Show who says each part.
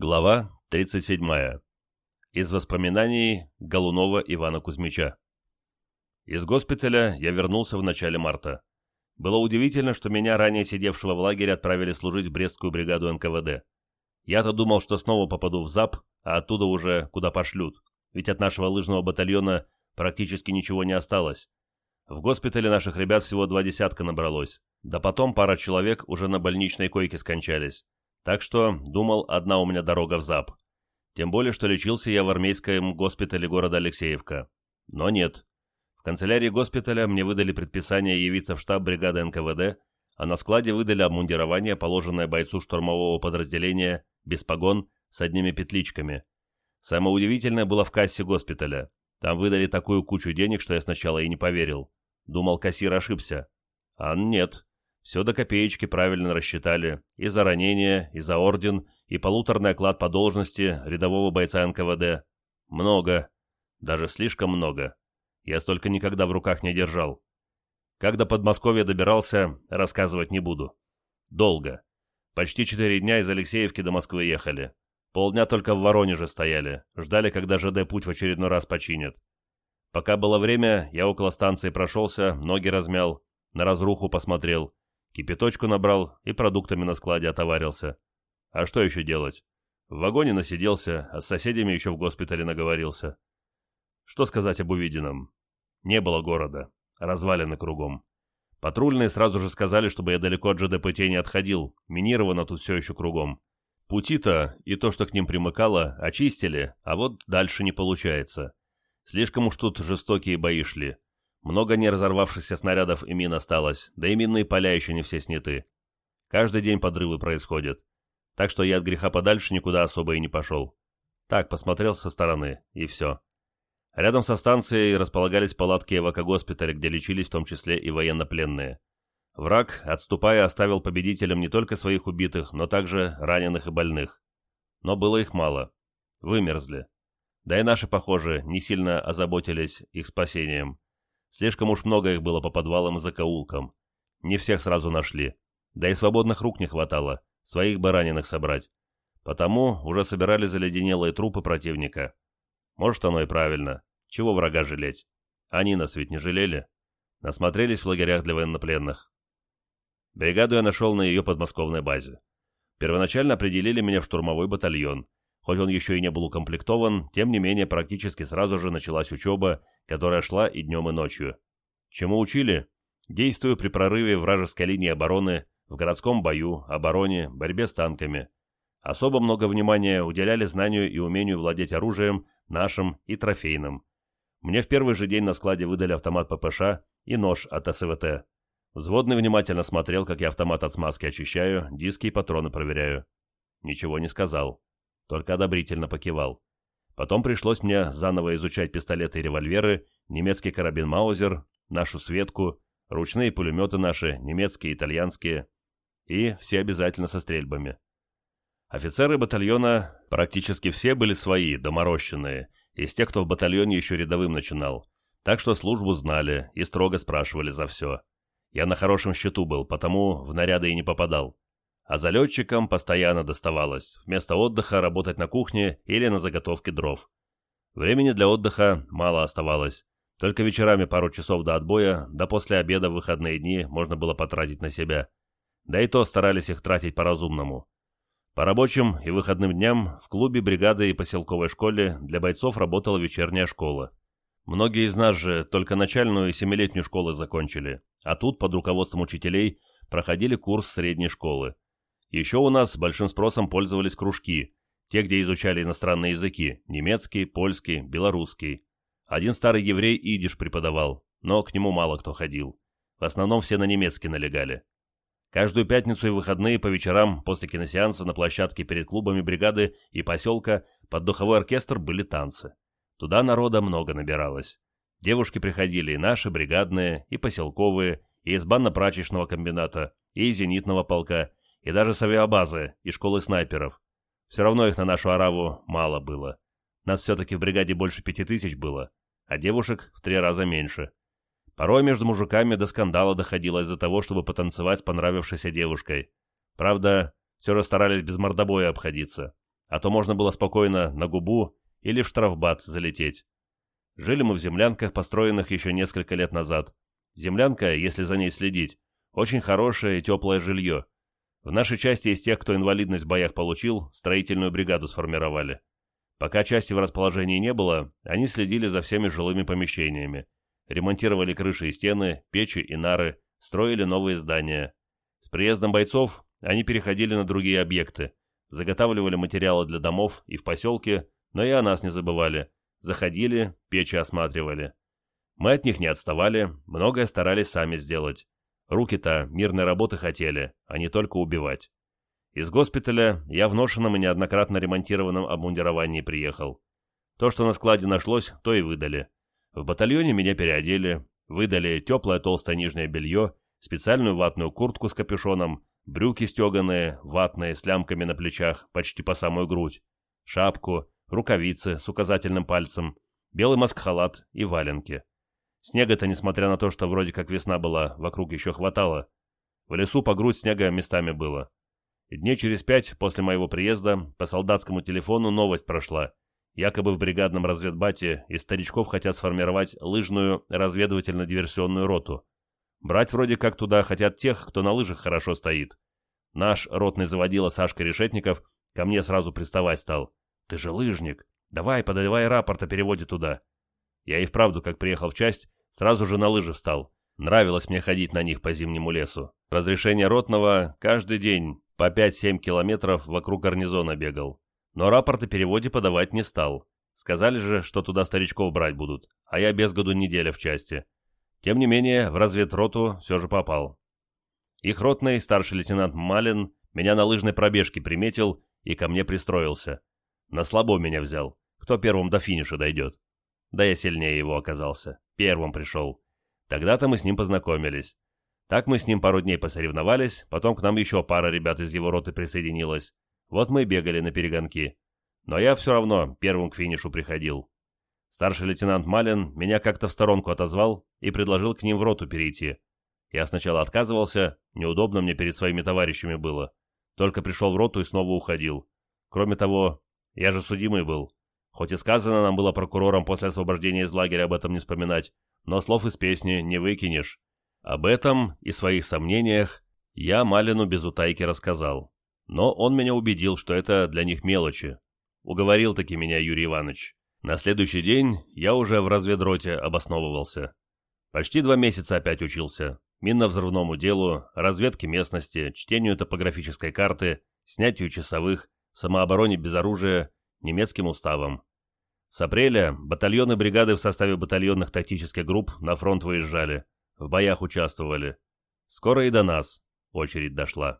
Speaker 1: Глава 37. Из воспоминаний Голунова Ивана Кузьмича. Из госпиталя я вернулся в начале марта. Было удивительно, что меня, ранее сидевшего в лагере, отправили служить в Брестскую бригаду НКВД. Я-то думал, что снова попаду в ЗАП, а оттуда уже куда пошлют, ведь от нашего лыжного батальона практически ничего не осталось. В госпитале наших ребят всего два десятка набралось, да потом пара человек уже на больничной койке скончались. Так что, думал, одна у меня дорога в ЗАП. Тем более, что лечился я в армейском госпитале города Алексеевка. Но нет. В канцелярии госпиталя мне выдали предписание явиться в штаб бригады НКВД, а на складе выдали обмундирование, положенное бойцу штурмового подразделения, без погон, с одними петличками. Самое удивительное было в кассе госпиталя. Там выдали такую кучу денег, что я сначала и не поверил. Думал, кассир ошибся. А нет. Все до копеечки правильно рассчитали. И за ранение, и за орден, и полуторный оклад по должности рядового бойца НКВД. Много. Даже слишком много. Я столько никогда в руках не держал. Как до Подмосковья добирался, рассказывать не буду. Долго. Почти четыре дня из Алексеевки до Москвы ехали. Полдня только в Воронеже стояли, ждали, когда ЖД путь в очередной раз починят. Пока было время, я около станции прошелся, ноги размял, на разруху посмотрел. Кипяточку набрал и продуктами на складе отоварился. А что еще делать? В вагоне насиделся, а с соседями еще в госпитале наговорился. Что сказать об увиденном? Не было города. Развалины кругом. Патрульные сразу же сказали, чтобы я далеко от ЖДПТ не отходил. Минировано тут все еще кругом. Пути-то и то, что к ним примыкало, очистили, а вот дальше не получается. Слишком уж тут жестокие бои шли. Много не разорвавшихся снарядов и мин осталось, да и минные поля еще не все сняты. Каждый день подрывы происходят. Так что я от греха подальше никуда особо и не пошел. Так, посмотрел со стороны, и все. Рядом со станцией располагались палатки эвакогоспиталя, где лечились в том числе и военнопленные. Враг, отступая, оставил победителям не только своих убитых, но также раненых и больных. Но было их мало. Вымерзли. Да и наши, похоже, не сильно озаботились их спасением. Слишком уж много их было по подвалам и закоулкам. Не всех сразу нашли. Да и свободных рук не хватало, своих бы раненых собрать. Потому уже собирали заледенелые трупы противника. Может, оно и правильно. Чего врага жалеть? Они нас ведь не жалели. Насмотрелись в лагерях для военнопленных. Бригаду я нашел на ее подмосковной базе. Первоначально определили меня в штурмовой батальон, Хоть он еще и не был укомплектован, тем не менее практически сразу же началась учеба, которая шла и днем, и ночью. Чему учили? Действуя при прорыве вражеской линии обороны, в городском бою, обороне, борьбе с танками. Особо много внимания уделяли знанию и умению владеть оружием, нашим и трофейным. Мне в первый же день на складе выдали автомат ППШ и нож от СВТ. Взводный внимательно смотрел, как я автомат от смазки очищаю, диски и патроны проверяю. Ничего не сказал только одобрительно покивал. Потом пришлось мне заново изучать пистолеты и револьверы, немецкий карабин Маузер, нашу Светку, ручные пулеметы наши, немецкие, итальянские, и все обязательно со стрельбами. Офицеры батальона практически все были свои, доморощенные, из тех, кто в батальоне еще рядовым начинал, так что службу знали и строго спрашивали за все. Я на хорошем счету был, потому в наряды и не попадал а залетчикам постоянно доставалось вместо отдыха работать на кухне или на заготовке дров. Времени для отдыха мало оставалось. Только вечерами пару часов до отбоя, да после обеда в выходные дни можно было потратить на себя. Да и то старались их тратить по-разумному. По рабочим и выходным дням в клубе бригады и поселковой школе для бойцов работала вечерняя школа. Многие из нас же только начальную и семилетнюю школы закончили, а тут под руководством учителей проходили курс средней школы. Еще у нас большим спросом пользовались кружки, те, где изучали иностранные языки – немецкий, польский, белорусский. Один старый еврей идиш преподавал, но к нему мало кто ходил. В основном все на немецкий налегали. Каждую пятницу и выходные по вечерам после киносеанса на площадке перед клубами бригады и поселка под духовой оркестр были танцы. Туда народа много набиралось. Девушки приходили и наши, бригадные, и поселковые, и из банно-прачечного комбината, и из зенитного полка, и даже с авиабазы и школы снайперов. Все равно их на нашу араву мало было. Нас все-таки в бригаде больше пяти тысяч было, а девушек в три раза меньше. Порой между мужиками до скандала доходило из-за того, чтобы потанцевать с понравившейся девушкой. Правда, все же старались без мордобоя обходиться. а то можно было спокойно на губу или в штрафбат залететь. Жили мы в землянках, построенных еще несколько лет назад. Землянка, если за ней следить, очень хорошее и теплое жилье. В нашей части из тех, кто инвалидность в боях получил, строительную бригаду сформировали. Пока части в расположении не было, они следили за всеми жилыми помещениями. Ремонтировали крыши и стены, печи и нары, строили новые здания. С приездом бойцов они переходили на другие объекты, заготавливали материалы для домов и в поселке, но и о нас не забывали. Заходили, печи осматривали. Мы от них не отставали, многое старались сами сделать. Руки-то мирной работы хотели, а не только убивать. Из госпиталя я в ношенном и неоднократно ремонтированном обмундировании приехал. То, что на складе нашлось, то и выдали. В батальоне меня переодели, выдали теплое толстое нижнее белье, специальную ватную куртку с капюшоном, брюки стеганые, ватные, с лямками на плечах, почти по самую грудь, шапку, рукавицы с указательным пальцем, белый маск-халат и валенки. Снега-то, несмотря на то, что вроде как весна была, вокруг еще хватало. В лесу по грудь снега местами было. И дней через пять после моего приезда по солдатскому телефону новость прошла. Якобы в бригадном разведбате из старичков хотят сформировать лыжную разведывательно-диверсионную роту. Брать вроде как туда хотят тех, кто на лыжах хорошо стоит. Наш ротный заводила Сашка Решетников ко мне сразу приставать стал. «Ты же лыжник. Давай, подавай рапорт о переводе туда». Я и вправду, как приехал в часть, сразу же на лыжи встал. Нравилось мне ходить на них по зимнему лесу. Разрешение ротного каждый день по 5-7 километров вокруг гарнизона бегал. Но рапорт о переводе подавать не стал. Сказали же, что туда старичков брать будут, а я без году неделя в части. Тем не менее, в разведроту все же попал. Их ротный, старший лейтенант Малин, меня на лыжной пробежке приметил и ко мне пристроился. На слабо меня взял. Кто первым до финиша дойдет? Да я сильнее его оказался. Первым пришел. Тогда-то мы с ним познакомились. Так мы с ним пару дней посоревновались, потом к нам еще пара ребят из его роты присоединилась. Вот мы и бегали на перегонки. Но я все равно первым к финишу приходил. Старший лейтенант Малин меня как-то в сторонку отозвал и предложил к ним в роту перейти. Я сначала отказывался, неудобно мне перед своими товарищами было. Только пришел в роту и снова уходил. Кроме того, я же судимый был. Хоть и сказано нам было прокурором после освобождения из лагеря об этом не вспоминать, но слов из песни не выкинешь. Об этом и своих сомнениях я Малину без утайки рассказал. Но он меня убедил, что это для них мелочи. Уговорил таки меня Юрий Иванович. На следующий день я уже в разведроте обосновывался. Почти два месяца опять учился. Минно-взрывному делу, разведке местности, чтению топографической карты, снятию часовых, самообороне без оружия, немецким уставам. С апреля батальоны бригады в составе батальонных тактических групп на фронт выезжали, в боях участвовали. Скоро и до нас очередь дошла.